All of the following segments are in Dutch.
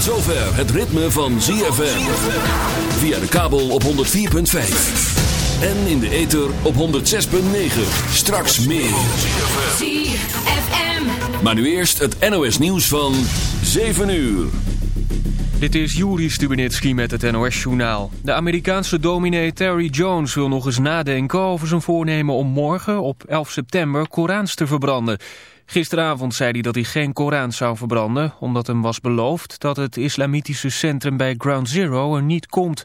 Tot zover het ritme van ZFM. Via de kabel op 104.5. En in de ether op 106.9. Straks meer. ZFM. Maar nu eerst het NOS nieuws van 7 uur. Dit is Juri Stubenitski met het NOS-journaal. De Amerikaanse dominee Terry Jones wil nog eens nadenken over zijn voornemen om morgen, op 11 september, Korans te verbranden. Gisteravond zei hij dat hij geen Koran zou verbranden, omdat hem was beloofd dat het islamitische centrum bij Ground Zero er niet komt.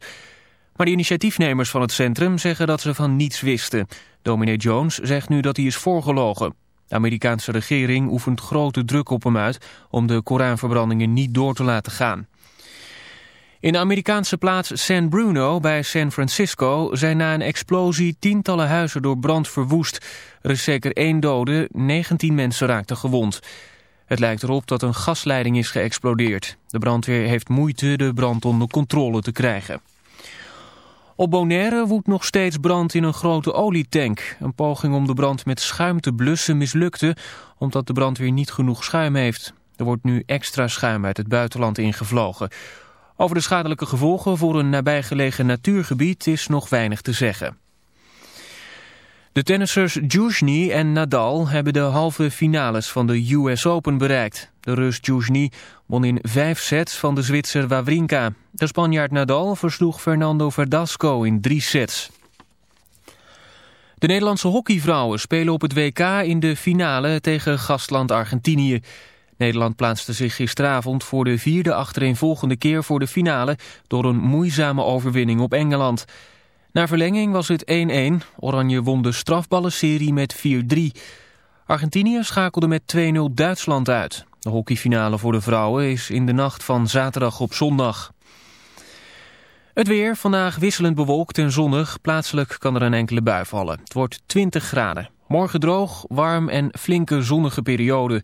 Maar de initiatiefnemers van het centrum zeggen dat ze van niets wisten. Dominee Jones zegt nu dat hij is voorgelogen. De Amerikaanse regering oefent grote druk op hem uit om de Koranverbrandingen niet door te laten gaan. In de Amerikaanse plaats San Bruno bij San Francisco zijn na een explosie tientallen huizen door brand verwoest. Er is zeker één dode, 19 mensen raakten gewond. Het lijkt erop dat een gasleiding is geëxplodeerd. De brandweer heeft moeite de brand onder controle te krijgen. Op Bonaire woedt nog steeds brand in een grote olietank. Een poging om de brand met schuim te blussen mislukte... omdat de brandweer niet genoeg schuim heeft. Er wordt nu extra schuim uit het buitenland ingevlogen. Over de schadelijke gevolgen voor een nabijgelegen natuurgebied is nog weinig te zeggen. De tennissers Djouzny en Nadal hebben de halve finales van de US Open bereikt. De Rus Djouzny won in vijf sets van de Zwitser Wawrinka. De Spanjaard Nadal versloeg Fernando Verdasco in drie sets. De Nederlandse hockeyvrouwen spelen op het WK in de finale tegen gastland Argentinië. Nederland plaatste zich gisteravond voor de vierde achtereenvolgende keer voor de finale door een moeizame overwinning op Engeland. Na verlenging was het 1-1. Oranje won de strafballenserie met 4-3. Argentinië schakelde met 2-0 Duitsland uit. De hockeyfinale voor de vrouwen is in de nacht van zaterdag op zondag. Het weer, vandaag wisselend bewolkt en zonnig. Plaatselijk kan er een enkele bui vallen. Het wordt 20 graden. Morgen droog, warm en flinke zonnige periode.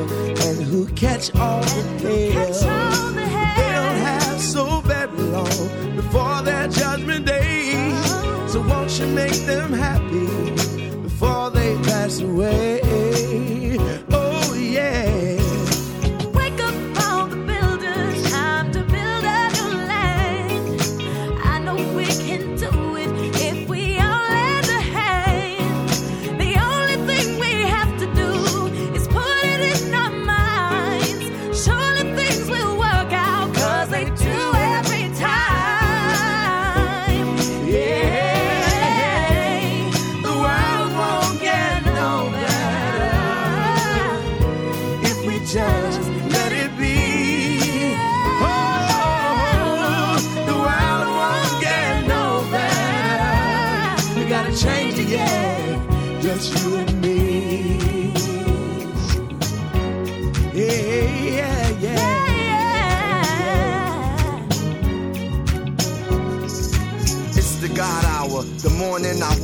And who catch all the pain. And then I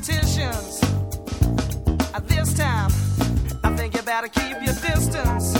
politicians. At this time, I think you better keep your distance.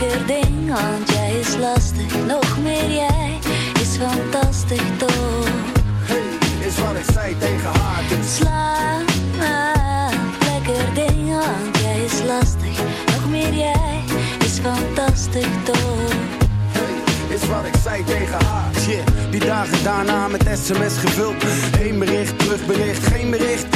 Lekker ding, want jij is lastig. Nog meer jij is fantastisch toch? Hey, is wat ik zei tegen haar. Dus Slaap, lekker ding, want jij is lastig. Nog meer jij is fantastisch toch? Hey, is wat ik zei tegen haar. Die dagen daarna met sms gevuld. Eén bericht, terugbericht, geen bericht.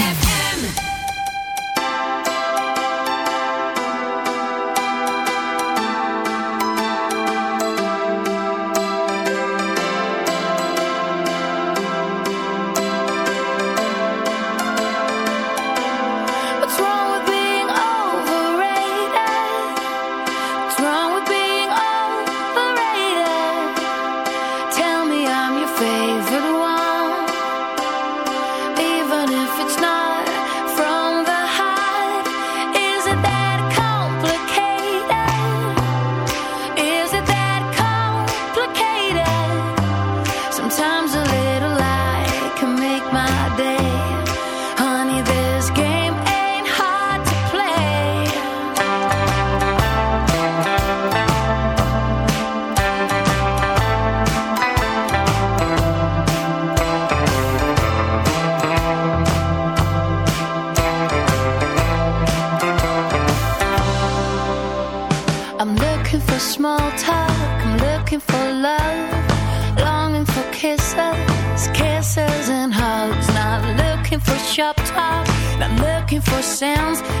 for sounds.